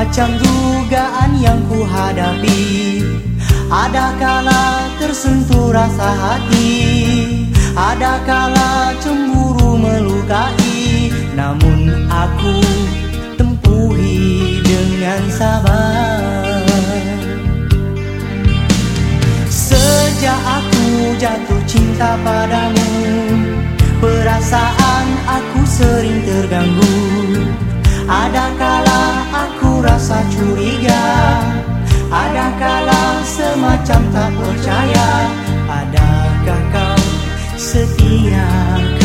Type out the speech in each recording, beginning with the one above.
macam dugaan yang ku hadapi Ada kala tersentuh rasa hati? Ada kala cemburu melukai? Namun aku tempuhi dengan sabar. Sejak aku jatuh cinta padamu Perasaan aku sering terganggu. Ada kala 一样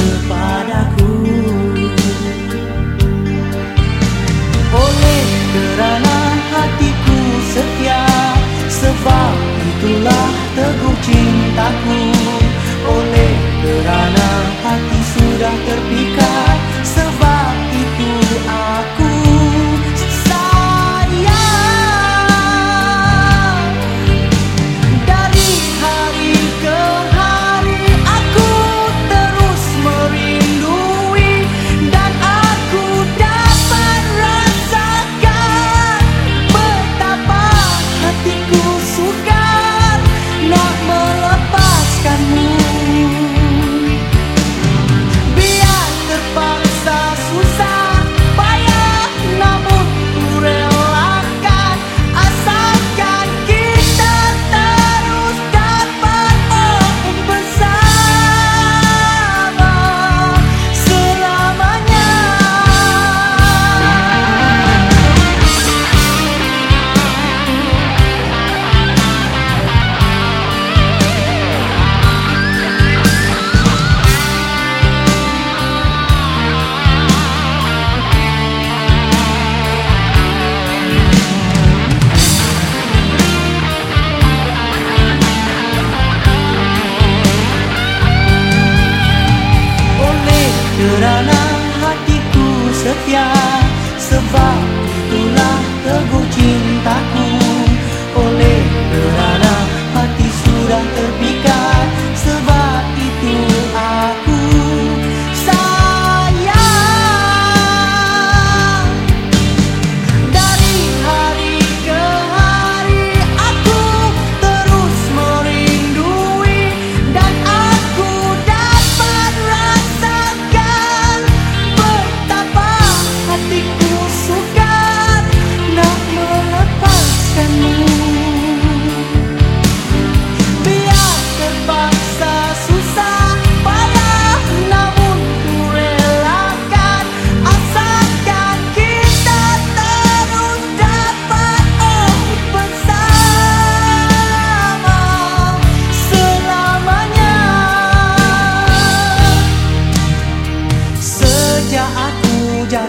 teguh cintaku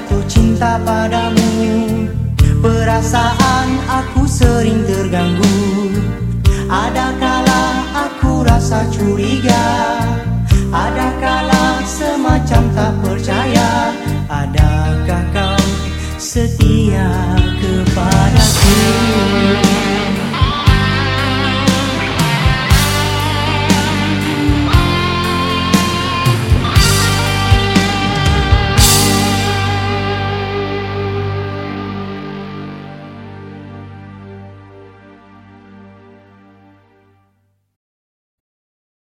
jatuh cinta padamu. Perasaan aku sering terganggu. Adakala aku rasa curiga? Adakala semacam tak percaya? Adakah kau setia?